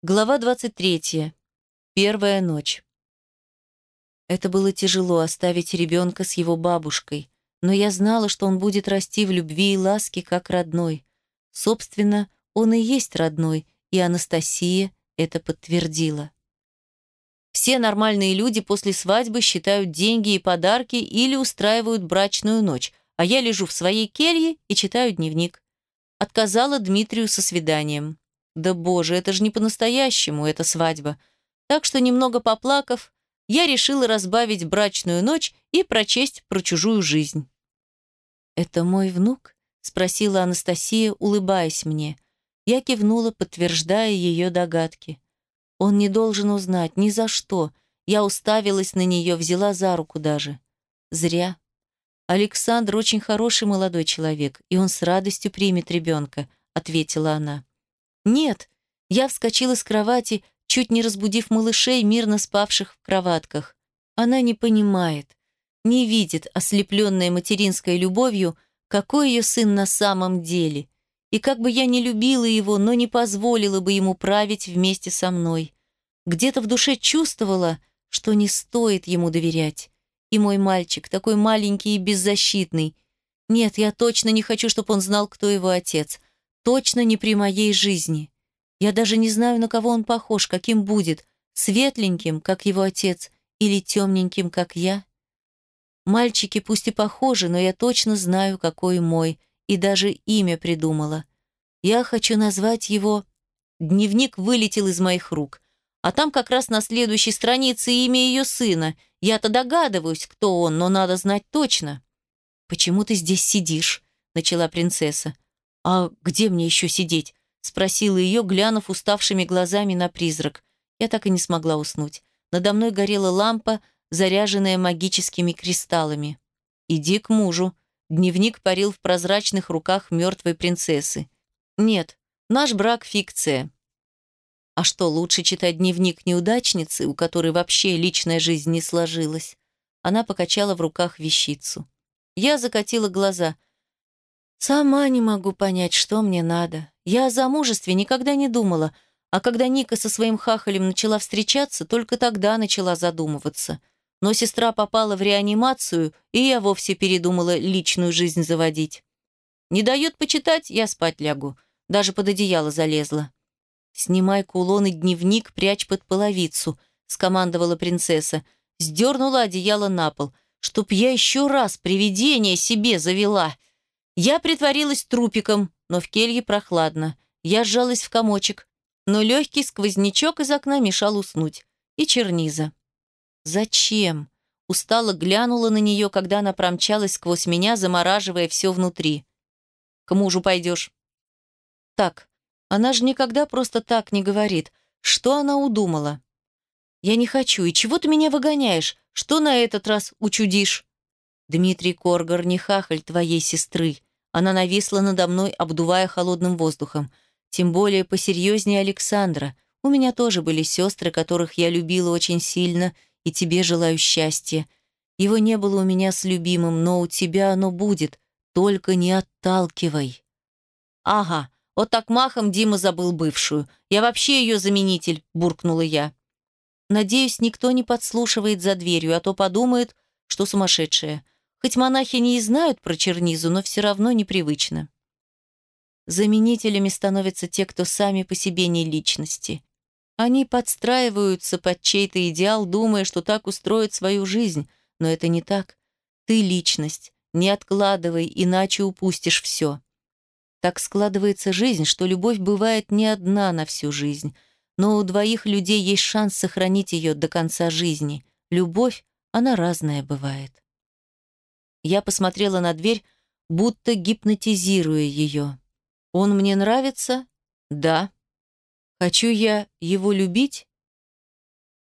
Глава 23. Первая ночь. Это было тяжело оставить ребенка с его бабушкой, но я знала, что он будет расти в любви и ласке, как родной. Собственно, он и есть родной, и Анастасия это подтвердила. Все нормальные люди после свадьбы считают деньги и подарки или устраивают брачную ночь, а я лежу в своей келье и читаю дневник. Отказала Дмитрию со свиданием. Да боже, это же не по-настоящему, это свадьба. Так что, немного поплакав, я решила разбавить брачную ночь и прочесть про чужую жизнь. «Это мой внук?» — спросила Анастасия, улыбаясь мне. Я кивнула, подтверждая ее догадки. Он не должен узнать ни за что. Я уставилась на нее, взяла за руку даже. Зря. Александр очень хороший молодой человек, и он с радостью примет ребенка, ответила она. «Нет!» Я вскочила с кровати, чуть не разбудив малышей, мирно спавших в кроватках. Она не понимает, не видит, ослепленная материнской любовью, какой ее сын на самом деле. И как бы я ни любила его, но не позволила бы ему править вместе со мной. Где-то в душе чувствовала, что не стоит ему доверять. И мой мальчик, такой маленький и беззащитный. Нет, я точно не хочу, чтобы он знал, кто его отец точно не при моей жизни. Я даже не знаю, на кого он похож, каким будет, светленьким, как его отец, или темненьким, как я. Мальчики пусть и похожи, но я точно знаю, какой мой, и даже имя придумала. Я хочу назвать его... Дневник вылетел из моих рук. А там как раз на следующей странице имя ее сына. Я-то догадываюсь, кто он, но надо знать точно. «Почему ты здесь сидишь?» — начала принцесса. «А где мне еще сидеть?» — спросила ее, глянув уставшими глазами на призрак. Я так и не смогла уснуть. Надо мной горела лампа, заряженная магическими кристаллами. «Иди к мужу». Дневник парил в прозрачных руках мертвой принцессы. «Нет, наш брак — фикция». А что, лучше читать дневник неудачницы, у которой вообще личная жизнь не сложилась? Она покачала в руках вещицу. Я закатила глаза — Сама не могу понять, что мне надо. Я о замужестве никогда не думала, а когда Ника со своим хахалем начала встречаться, только тогда начала задумываться. Но сестра попала в реанимацию, и я вовсе передумала личную жизнь заводить. Не дает почитать, я спать лягу. Даже под одеяло залезла. «Снимай кулон и дневник, прячь под половицу», — скомандовала принцесса. Сдернула одеяло на пол. «Чтоб я еще раз привидение себе завела!» Я притворилась трупиком, но в келье прохладно. Я сжалась в комочек, но легкий сквознячок из окна мешал уснуть. И черниза. «Зачем?» Устало глянула на нее, когда она промчалась сквозь меня, замораживая все внутри. «К мужу пойдешь». «Так, она же никогда просто так не говорит. Что она удумала?» «Я не хочу. И чего ты меня выгоняешь? Что на этот раз учудишь?» «Дмитрий Коргор не хахаль твоей сестры», она нависла надо мной, обдувая холодным воздухом. Тем более посерьезнее Александра. У меня тоже были сестры, которых я любила очень сильно, и тебе желаю счастья. Его не было у меня с любимым, но у тебя оно будет. Только не отталкивай. Ага, вот так махом Дима забыл бывшую. Я вообще ее заменитель, буркнула я. Надеюсь, никто не подслушивает за дверью, а то подумает, что сумасшедшая. Хоть монахи не и знают про чернизу, но все равно непривычно. Заменителями становятся те, кто сами по себе не личности. Они подстраиваются под чей-то идеал, думая, что так устроят свою жизнь, но это не так. Ты личность, не откладывай, иначе упустишь все. Так складывается жизнь, что любовь бывает не одна на всю жизнь, но у двоих людей есть шанс сохранить ее до конца жизни. Любовь, она разная бывает. Я посмотрела на дверь, будто гипнотизируя ее. «Он мне нравится?» «Да». «Хочу я его любить?»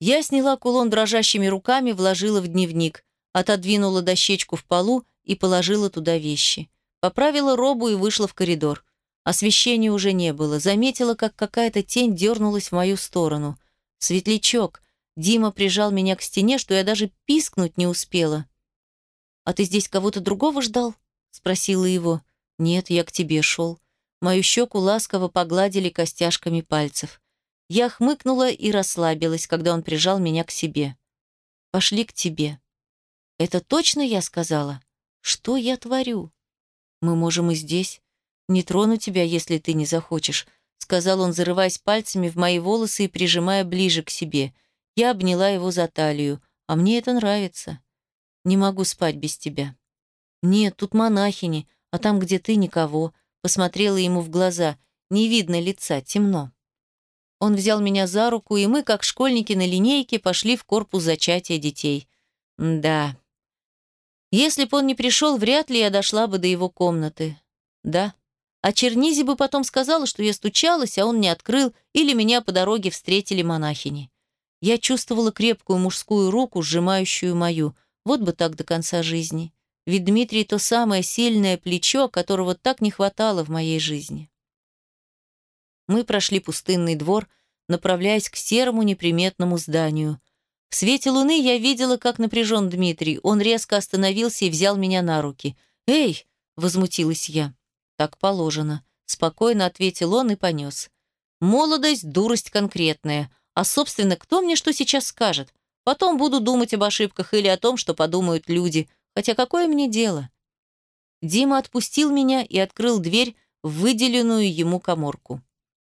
Я сняла кулон дрожащими руками, вложила в дневник, отодвинула дощечку в полу и положила туда вещи. Поправила робу и вышла в коридор. Освещения уже не было. Заметила, как какая-то тень дернулась в мою сторону. Светлячок. Дима прижал меня к стене, что я даже пискнуть не успела. «А ты здесь кого-то другого ждал?» — спросила его. «Нет, я к тебе шел». Мою щеку ласково погладили костяшками пальцев. Я хмыкнула и расслабилась, когда он прижал меня к себе. «Пошли к тебе». «Это точно я сказала? Что я творю?» «Мы можем и здесь. Не трону тебя, если ты не захочешь», сказал он, зарываясь пальцами в мои волосы и прижимая ближе к себе. Я обняла его за талию. «А мне это нравится. Не могу спать без тебя». «Нет, тут монахини, а там, где ты, никого», посмотрела ему в глаза. «Не видно лица, темно». Он взял меня за руку, и мы, как школьники на линейке, пошли в корпус зачатия детей. Да, если бы он не пришел, вряд ли я дошла бы до его комнаты. Да. А Чернизи бы потом сказала, что я стучалась, а он не открыл, или меня по дороге встретили монахини. Я чувствовала крепкую мужскую руку, сжимающую мою. Вот бы так до конца жизни. Ведь Дмитрий то самое сильное плечо, которого так не хватало в моей жизни. Мы прошли пустынный двор, направляясь к серому неприметному зданию. В свете луны я видела, как напряжен Дмитрий. Он резко остановился и взял меня на руки. «Эй!» — возмутилась я. «Так положено», — спокойно ответил он и понес. «Молодость — дурость конкретная. А, собственно, кто мне что сейчас скажет? Потом буду думать об ошибках или о том, что подумают люди. Хотя какое мне дело?» Дима отпустил меня и открыл дверь в выделенную ему коморку.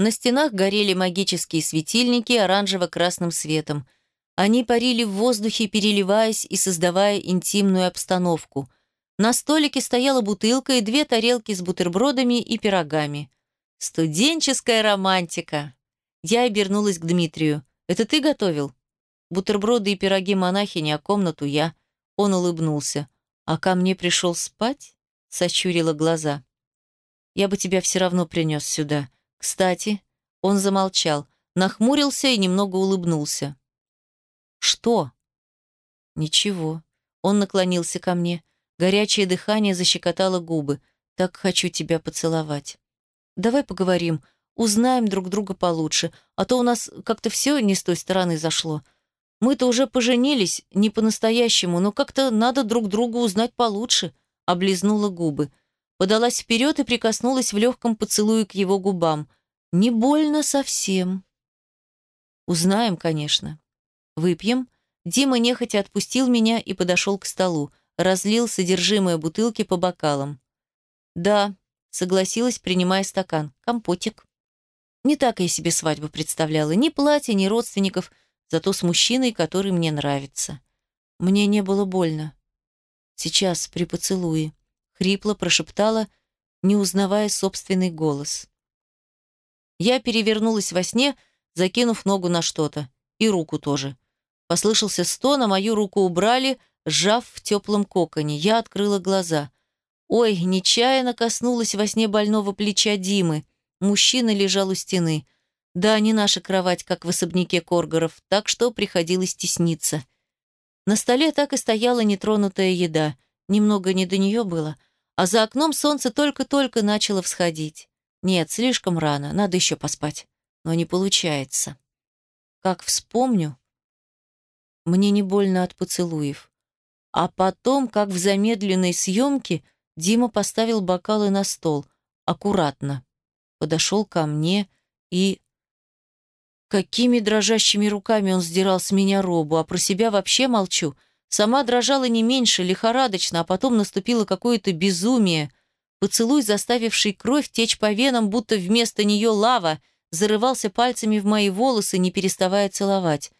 На стенах горели магические светильники оранжево-красным светом — они парили в воздухе, переливаясь и создавая интимную обстановку. На столике стояла бутылка и две тарелки с бутербродами и пирогами. Студенческая романтика. Я обернулась к Дмитрию. «Это ты готовил?» Бутерброды и пироги монахини, а комнату я. Он улыбнулся. «А ко мне пришел спать?» Сощурила глаза. «Я бы тебя все равно принес сюда. Кстати...» Он замолчал, нахмурился и немного улыбнулся. «Что?» «Ничего». Он наклонился ко мне. Горячее дыхание защекотало губы. «Так хочу тебя поцеловать. Давай поговорим, узнаем друг друга получше, а то у нас как-то все не с той стороны зашло. Мы-то уже поженились, не по-настоящему, но как-то надо друг друга узнать получше», — облизнула губы. Подалась вперед и прикоснулась в легком поцелуе к его губам. «Не больно совсем». «Узнаем, конечно». «Выпьем?» Дима нехотя отпустил меня и подошел к столу, разлил содержимое бутылки по бокалам. «Да», — согласилась, принимая стакан, — «компотик». Не так я себе свадьбу представляла, ни платья, ни родственников, зато с мужчиной, который мне нравится. Мне не было больно. Сейчас, при поцелуе, хрипло прошептала, не узнавая собственный голос. Я перевернулась во сне, закинув ногу на что-то, и руку тоже. Послышался стон, а мою руку убрали, сжав в теплом коконе. Я открыла глаза. Ой, нечаянно коснулась во сне больного плеча Димы. Мужчина лежал у стены. Да, не наша кровать, как в особняке Коргоров, так что приходилось тесниться. На столе так и стояла нетронутая еда. Немного не до нее было. А за окном солнце только-только начало всходить. Нет, слишком рано, надо еще поспать. Но не получается. Как вспомню, мне не больно от поцелуев. А потом, как в замедленной съемке, Дима поставил бокалы на стол, аккуратно. Подошел ко мне и... Какими дрожащими руками он сдирал с меня робу, а про себя вообще молчу. Сама дрожала не меньше, лихорадочно, а потом наступило какое-то безумие. Поцелуй, заставивший кровь течь по венам, будто вместо нее лава, зарывался пальцами в мои волосы, не переставая целовать.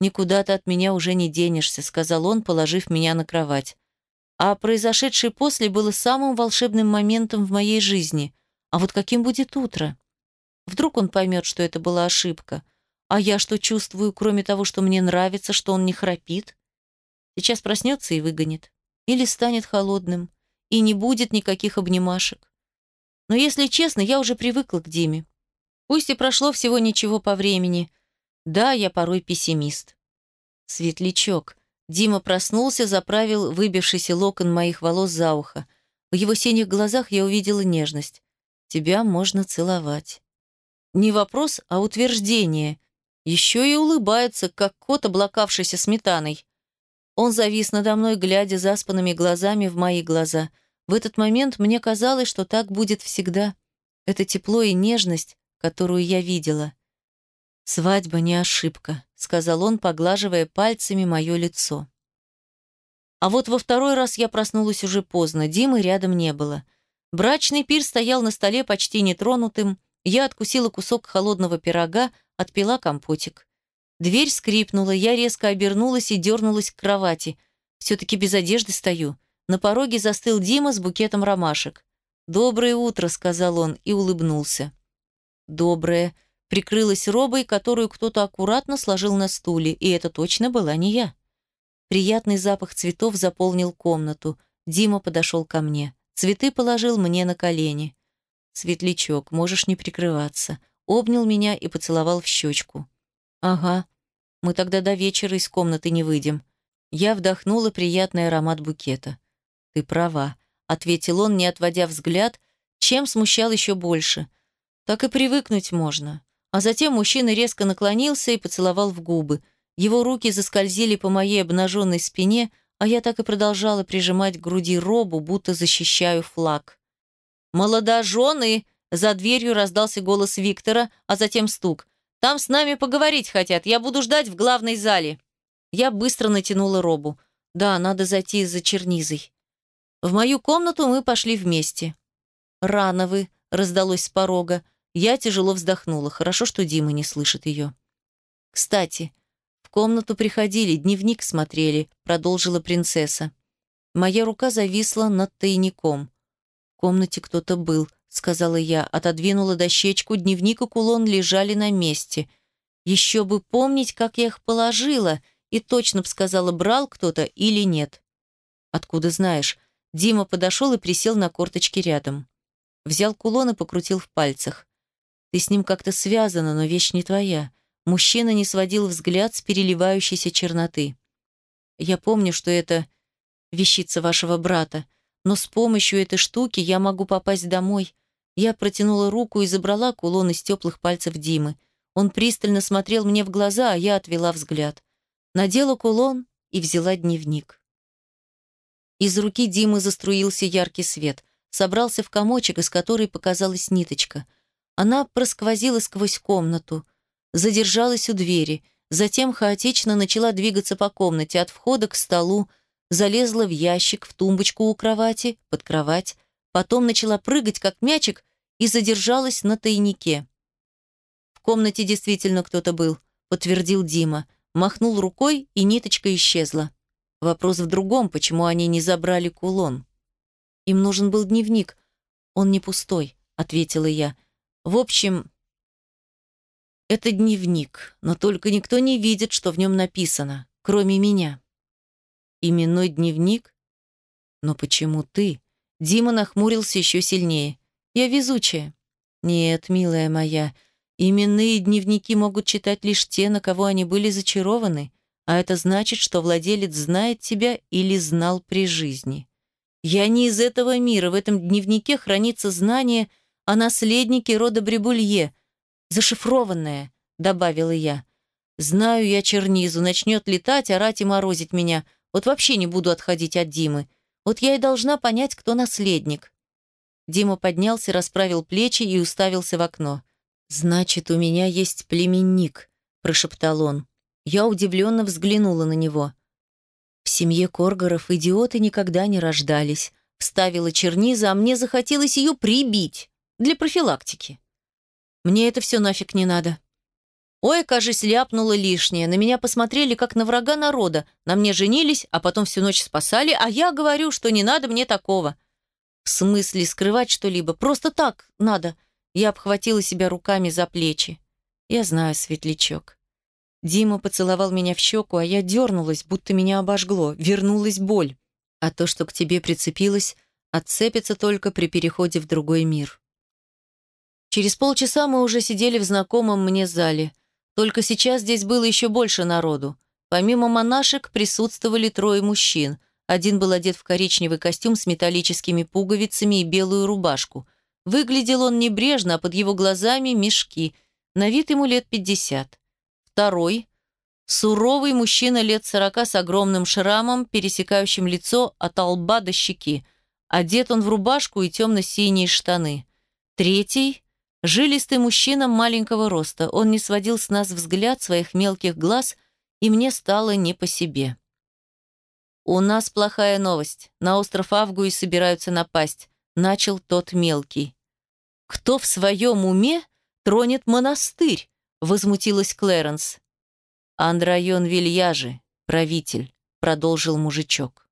«Никуда ты от меня уже не денешься», — сказал он, положив меня на кровать. А произошедшее после было самым волшебным моментом в моей жизни. А вот каким будет утро? Вдруг он поймет, что это была ошибка. А я что чувствую, кроме того, что мне нравится, что он не храпит? Сейчас проснется и выгонит. Или станет холодным. И не будет никаких обнимашек. Но если честно, я уже привыкла к Диме. Пусть и прошло всего ничего по времени, да, я порой пессимист. Светлячок. Дима проснулся, заправил выбившийся локон моих волос за ухо. В его синих глазах я увидела нежность. Тебя можно целовать. Не вопрос, а утверждение. Еще и улыбается, как кот, облакавшийся сметаной. Он завис надо мной, глядя заспанными глазами в мои глаза. В этот момент мне казалось, что так будет всегда. Это тепло и нежность, которую я видела. «Свадьба не ошибка», — сказал он, поглаживая пальцами мое лицо. А вот во второй раз я проснулась уже поздно, Димы рядом не было. Брачный пир стоял на столе почти нетронутым, я откусила кусок холодного пирога, отпила компотик. Дверь скрипнула, я резко обернулась и дернулась к кровати. Все-таки без одежды стою. На пороге застыл Дима с букетом ромашек. «Доброе утро», — сказал он и улыбнулся. «Доброе», — прикрылась робой, которую кто-то аккуратно сложил на стуле, и это точно была не я. Приятный запах цветов заполнил комнату. Дима подошел ко мне. Цветы положил мне на колени. «Светлячок, можешь не прикрываться». Обнял меня и поцеловал в щечку. «Ага, мы тогда до вечера из комнаты не выйдем». Я вдохнула приятный аромат букета. «Ты права», — ответил он, не отводя взгляд, чем смущал еще больше. «Так и привыкнуть можно». А затем мужчина резко наклонился и поцеловал в губы. Его руки заскользили по моей обнаженной спине, а я так и продолжала прижимать к груди робу, будто защищаю флаг. «Молодожены!» За дверью раздался голос Виктора, а затем стук. «Там с нами поговорить хотят. Я буду ждать в главной зале». Я быстро натянула робу. «Да, надо зайти за чернизой». В мою комнату мы пошли вместе. «Рано вы», — раздалось с порога. Я тяжело вздохнула. Хорошо, что Дима не слышит ее. «Кстати, в комнату приходили, дневник смотрели», — продолжила принцесса. Моя рука зависла над тайником комнате кто-то был», — сказала я, отодвинула дощечку, дневник и кулон лежали на месте. Еще бы помнить, как я их положила, и точно б сказала, брал кто-то или нет. «Откуда знаешь?» Дима подошел и присел на корточки рядом. Взял кулон и покрутил в пальцах. «Ты с ним как-то связана, но вещь не твоя». Мужчина не сводил взгляд с переливающейся черноты. «Я помню, что это вещица вашего брата но с помощью этой штуки я могу попасть домой. Я протянула руку и забрала кулон из теплых пальцев Димы. Он пристально смотрел мне в глаза, а я отвела взгляд. Надела кулон и взяла дневник. Из руки Димы заструился яркий свет. Собрался в комочек, из которой показалась ниточка. Она просквозила сквозь комнату, задержалась у двери, затем хаотично начала двигаться по комнате от входа к столу, залезла в ящик, в тумбочку у кровати, под кровать, потом начала прыгать, как мячик, и задержалась на тайнике. В комнате действительно кто-то был, подтвердил Дима. Махнул рукой, и ниточка исчезла. Вопрос в другом, почему они не забрали кулон. Им нужен был дневник. Он не пустой, ответила я. В общем, это дневник, но только никто не видит, что в нем написано, кроме меня. Именной дневник? Но почему ты? Дима нахмурился еще сильнее. Я везучая. Нет, милая моя, именные дневники могут читать лишь те, на кого они были зачарованы, а это значит, что владелец знает тебя или знал при жизни. Я не из этого мира, в этом дневнике хранится знание о наследнике рода Брибулье, зашифрованное, добавила я. Знаю я чернизу, начнет летать, орать и морозить меня — вот вообще не буду отходить от Димы. Вот я и должна понять, кто наследник. Дима поднялся, расправил плечи и уставился в окно. «Значит, у меня есть племенник», – прошептал он. Я удивленно взглянула на него. «В семье Коргоров идиоты никогда не рождались», – вставила черниза, а мне захотелось ее прибить для профилактики. «Мне это все нафиг не надо», Ой, кажись, ляпнула лишнее. На меня посмотрели, как на врага народа. На мне женились, а потом всю ночь спасали, а я говорю, что не надо мне такого. В смысле скрывать что-либо? Просто так надо. Я обхватила себя руками за плечи. Я знаю, светлячок. Дима поцеловал меня в щеку, а я дернулась, будто меня обожгло. Вернулась боль. А то, что к тебе прицепилось, отцепится только при переходе в другой мир. Через полчаса мы уже сидели в знакомом мне зале. Только сейчас здесь было еще больше народу. Помимо монашек присутствовали трое мужчин. Один был одет в коричневый костюм с металлическими пуговицами и белую рубашку. Выглядел он небрежно, а под его глазами мешки. На вид ему лет пятьдесят. Второй – суровый мужчина лет сорока с огромным шрамом, пересекающим лицо от лба до щеки. Одет он в рубашку и темно-синие штаны. Третий Жилистый мужчина маленького роста. Он не сводил с нас взгляд своих мелких глаз, и мне стало не по себе. «У нас плохая новость. На остров Авгуи собираются напасть», — начал тот мелкий. «Кто в своем уме тронет монастырь?» — возмутилась Клэрэнс. «Андрайон Вильяжи, правитель», — продолжил мужичок.